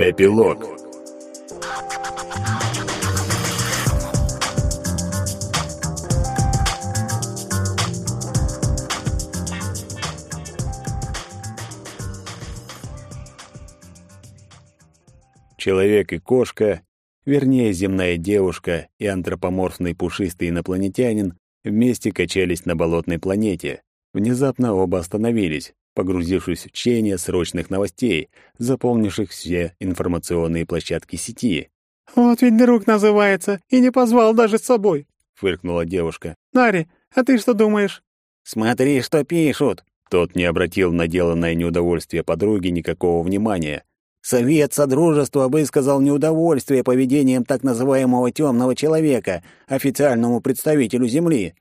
Эпилог Человек и кошка, вернее, земная девушка и антропоморфный пушистый инопланетянин вместе качались на болотной планете. Внезапно оба остановились, погрузившись в чтение срочных новостей, заполнивших все информационные площадки сети. «Вот ведь друг называется, и не позвал даже с собой», — фыркнула девушка. «Нари, а ты что думаешь?» «Смотри, что пишут!» Тот не обратил на деланное неудовольствие подруги никакого внимания. Совет Содружества высказал неудовольствие поведением так называемого темного человека, официальному представителю Земли.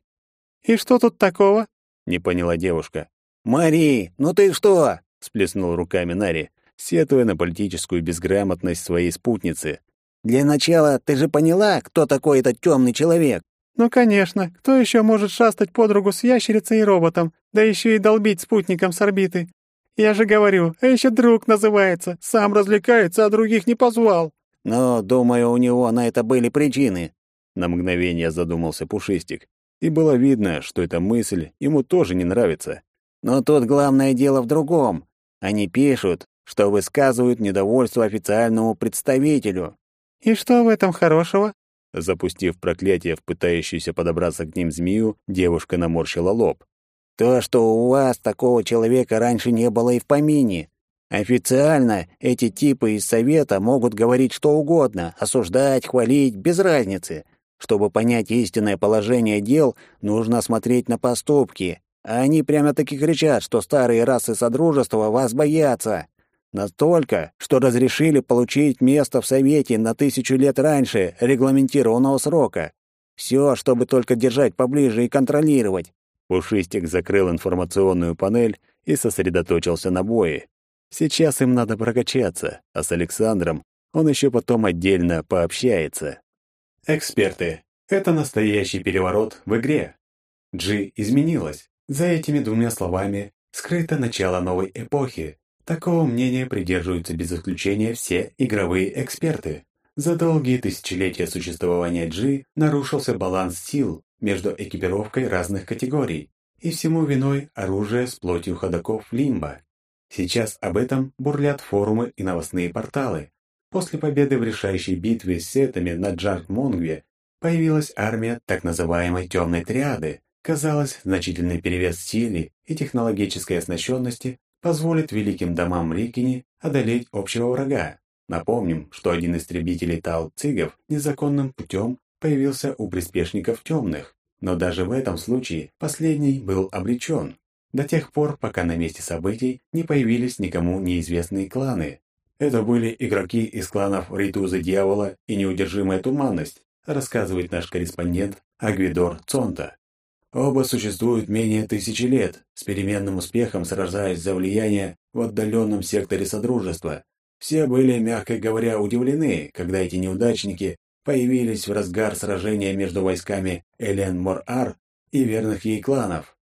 «И что тут такого?» — не поняла девушка. «Мари, ну ты что?» — сплеснул руками Нари, сетуя на политическую безграмотность своей спутницы. «Для начала ты же поняла, кто такой этот темный человек?» «Ну, конечно. Кто еще может шастать под руку с ящерицей и роботом, да еще и долбить спутником с орбиты? Я же говорю, а еще друг называется. Сам развлекается, а других не позвал». «Но, думаю, у него на это были причины». На мгновение задумался Пушистик. И было видно, что эта мысль ему тоже не нравится. Но тут главное дело в другом. Они пишут, что высказывают недовольство официальному представителю. И что в этом хорошего? Запустив проклятие в пытающуюся подобраться к ним змею, девушка наморщила лоб. То, что у вас такого человека раньше не было и в помине. Официально эти типы из совета могут говорить что угодно, осуждать, хвалить, без разницы. Чтобы понять истинное положение дел, нужно смотреть на поступки, а они прямо-таки кричат, что старые расы Содружества вас боятся. Настолько, что разрешили получить место в Совете на тысячу лет раньше регламентированного срока. Все, чтобы только держать поближе и контролировать. Пушистик закрыл информационную панель и сосредоточился на бое. Сейчас им надо прокачаться, а с Александром он еще потом отдельно пообщается. Эксперты. Это настоящий переворот в игре. G изменилась. За этими двумя словами скрыто начало новой эпохи. Такого мнения придерживаются без исключения все игровые эксперты. За долгие тысячелетия существования G нарушился баланс сил между экипировкой разных категорий, и всему виной оружие с плотью ходоков Лимба. Сейчас об этом бурлят форумы и новостные порталы. После победы в решающей битве с сетами на Джарк-Монгве появилась армия так называемой «темной триады», Казалось, значительный перевес силы и технологической оснащенности позволит великим домам Рикини одолеть общего врага. Напомним, что один из истребителей Тал-Цигов незаконным путем появился у приспешников темных, но даже в этом случае последний был обречен, до тех пор, пока на месте событий не появились никому неизвестные кланы. Это были игроки из кланов Ритузы Дьявола и Неудержимая Туманность, рассказывает наш корреспондент Агвидор Цонта. Оба существуют менее тысячи лет, с переменным успехом сражаясь за влияние в отдаленном секторе Содружества. Все были, мягко говоря, удивлены, когда эти неудачники появились в разгар сражения между войсками Элен Мор-Ар и верных ей кланов.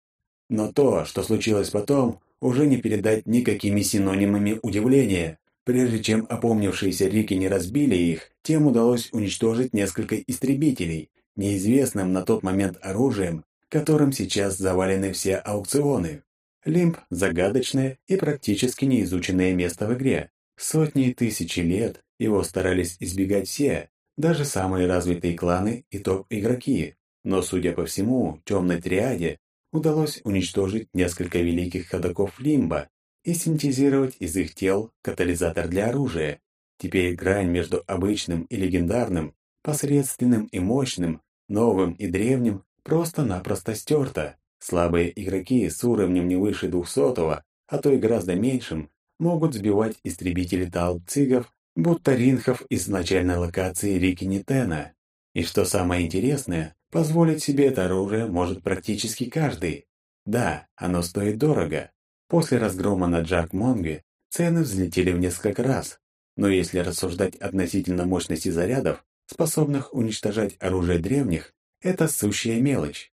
Но то, что случилось потом, уже не передать никакими синонимами удивления. Прежде чем опомнившиеся Рики не разбили их, тем удалось уничтожить несколько истребителей, неизвестным на тот момент оружием, которым сейчас завалены все аукционы. Лимб – загадочное и практически неизученное место в игре. Сотни и тысячи лет его старались избегать все, даже самые развитые кланы и топ-игроки. Но, судя по всему, темной триаде удалось уничтожить несколько великих ходоков Лимба и синтезировать из их тел катализатор для оружия. Теперь грань между обычным и легендарным, посредственным и мощным, новым и древним просто-напросто стерта. Слабые игроки с уровнем не выше двухсотого, а то и гораздо меньшим, могут сбивать истребители талцигов, будто ринхов из начальной локации Рики Нитена. И что самое интересное, позволить себе это оружие может практически каждый. Да, оно стоит дорого. После разгрома на Джак Монге цены взлетели в несколько раз. Но если рассуждать относительно мощности зарядов, способных уничтожать оружие древних, это сущая мелочь.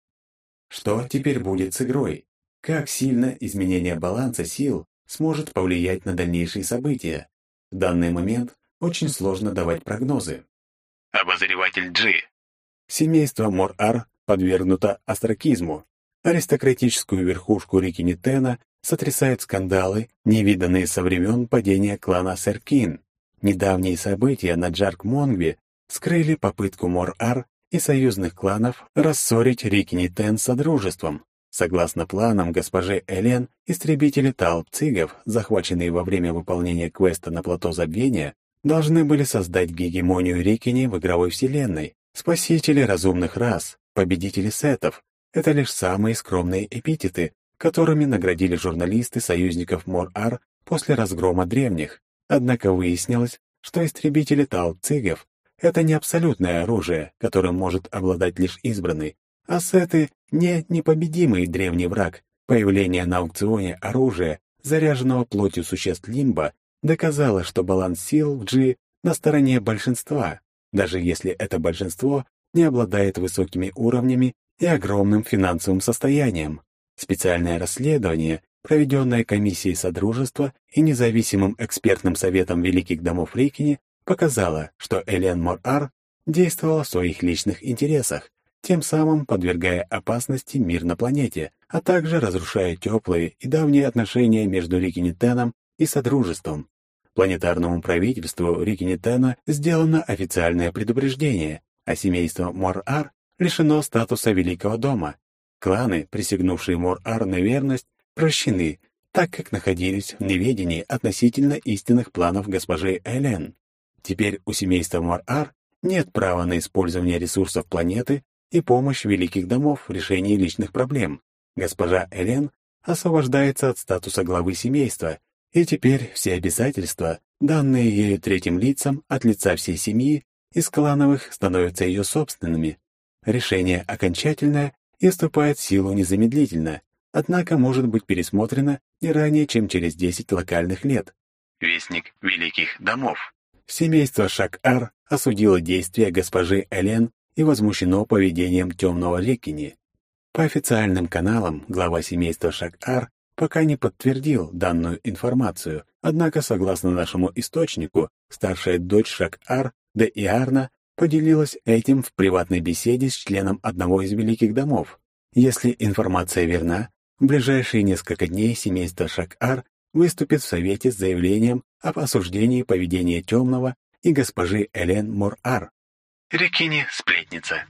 Что теперь будет с игрой? Как сильно изменение баланса сил сможет повлиять на дальнейшие события? В данный момент очень сложно давать прогнозы. Обозреватель G. Семейство Мор-Ар подвергнуто астракизму. Аристократическую верхушку реки Нитена сотрясают скандалы, невиданные со времен падения клана Серкин. Недавние события на Джарк-Монгве скрыли попытку Мор-Ар и союзных кланов рассорить реки Нитен с Содружеством. Согласно планам госпожи Элен, истребители Талп-Цигов, захваченные во время выполнения квеста на плато Забвения, должны были создать гегемонию Рикини в игровой вселенной, спасители разумных рас, победители сетов. Это лишь самые скромные эпитеты, которыми наградили журналисты союзников Мор-Ар после разгрома древних. Однако выяснилось, что истребители Талп-Цигов — это не абсолютное оружие, которым может обладать лишь избранный, а сеты — не непобедимый древний враг. Появление на аукционе оружия, заряженного плотью существ Лимба, доказало, что баланс сил в G на стороне большинства, даже если это большинство не обладает высокими уровнями и огромным финансовым состоянием. Специальное расследование, проведенное комиссией Содружества и независимым экспертным советом Великих домов Рейкини, показало, что Элен Мор-Ар действовала в своих личных интересах, тем самым подвергая опасности мир на планете, а также разрушая теплые и давние отношения между Рикинитеном и Содружеством. Планетарному правительству Рикинитена сделано официальное предупреждение, а семейство Мор-Ар лишено статуса Великого дома. Кланы, присягнувшие Мор-Ар на верность, прощены, так как находились в неведении относительно истинных планов госпожи Элен. Теперь у семейства Мор-Ар нет права на использование ресурсов планеты и помощь великих домов в решении личных проблем. Госпожа Элен освобождается от статуса главы семейства, и теперь все обязательства, данные ею третьим лицам от лица всей семьи, из клановых становятся ее собственными. Решение окончательное и вступает в силу незамедлительно, однако может быть пересмотрено не ранее, чем через 10 локальных лет. Вестник Великих Домов. Семейство Шак-Ар осудило действия госпожи Элен и возмущено поведением темного Рекини. По официальным каналам глава семейства Шак-Ар пока не подтвердил данную информацию, однако, согласно нашему источнику, старшая дочь Шак-Ар, Де Иарна, поделилась этим в приватной беседе с членом одного из великих домов. Если информация верна, в ближайшие несколько дней семейство Шак-Ар выступит в Совете с заявлением об осуждении поведения темного и госпожи Элен Мор-Ар. Рекини — сплетница.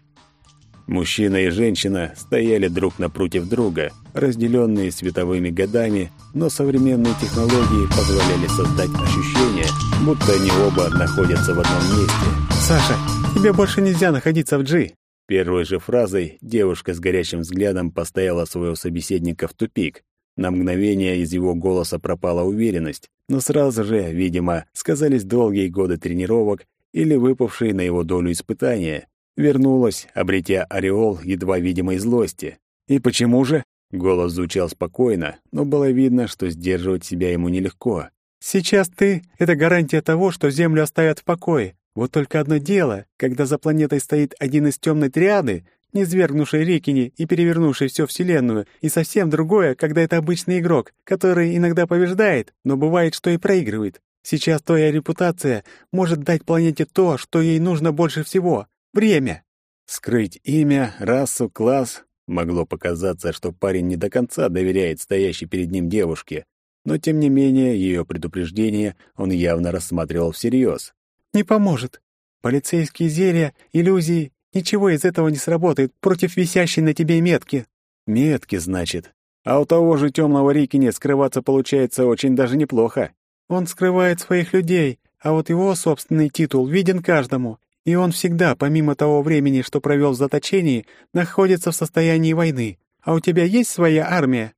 Мужчина и женщина стояли друг напротив друга, разделенные световыми годами, но современные технологии позволяли создать ощущение, будто они оба находятся в одном месте. «Саша, тебе больше нельзя находиться в Джи!» Первой же фразой девушка с горящим взглядом поставила своего собеседника в тупик. На мгновение из его голоса пропала уверенность, но сразу же, видимо, сказались долгие годы тренировок или выпавшие на его долю испытания. Вернулась, обретя ореол едва видимой злости. И почему же? Голос звучал спокойно, но было видно, что сдерживать себя ему нелегко. «Сейчас ты — это гарантия того, что Землю оставят в покое. Вот только одно дело, когда за планетой стоит один из темной триады, низвергнувший Рикини и перевернувший всю Вселенную, и совсем другое, когда это обычный игрок, который иногда побеждает, но бывает, что и проигрывает. Сейчас твоя репутация может дать планете то, что ей нужно больше всего — время. Скрыть имя, расу, класс. Могло показаться, что парень не до конца доверяет стоящей перед ним девушке, но тем не менее ее предупреждение он явно рассматривал всерьез. «Не поможет. Полицейские зелья, иллюзии, ничего из этого не сработает против висящей на тебе метки». «Метки, значит. А у того же темного Рикини скрываться получается очень даже неплохо. Он скрывает своих людей, а вот его собственный титул виден каждому, и он всегда, помимо того времени, что провел в заточении, находится в состоянии войны. А у тебя есть своя армия?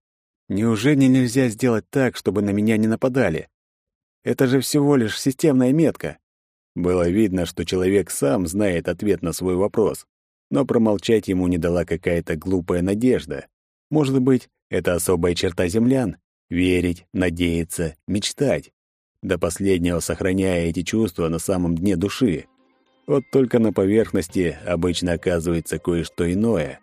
Неужели нельзя сделать так, чтобы на меня не нападали? Это же всего лишь системная метка. Было видно, что человек сам знает ответ на свой вопрос, но промолчать ему не дала какая-то глупая надежда. Может быть, это особая черта землян — верить, надеяться, мечтать до последнего сохраняя эти чувства на самом дне души. Вот только на поверхности обычно оказывается кое-что иное.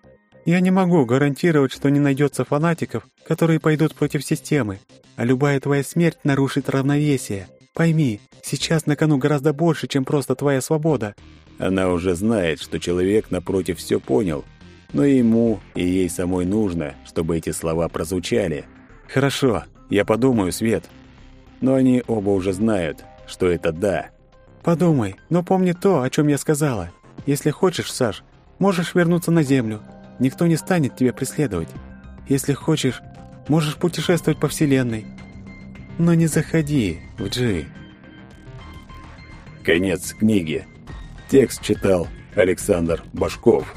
Я не могу гарантировать, что не найдется фанатиков, которые пойдут против системы, а любая твоя смерть нарушит равновесие. Пойми, сейчас на кону гораздо больше, чем просто твоя свобода. Она уже знает, что человек напротив все понял, но и ему, и ей самой нужно, чтобы эти слова прозвучали. Хорошо, я подумаю, Свет. Но они оба уже знают, что это да. Подумай, но помни то, о чем я сказала. Если хочешь, Саш, можешь вернуться на землю. Никто не станет тебя преследовать. Если хочешь, можешь путешествовать по вселенной. Но не заходи в Джи. Конец книги. Текст читал Александр Башков.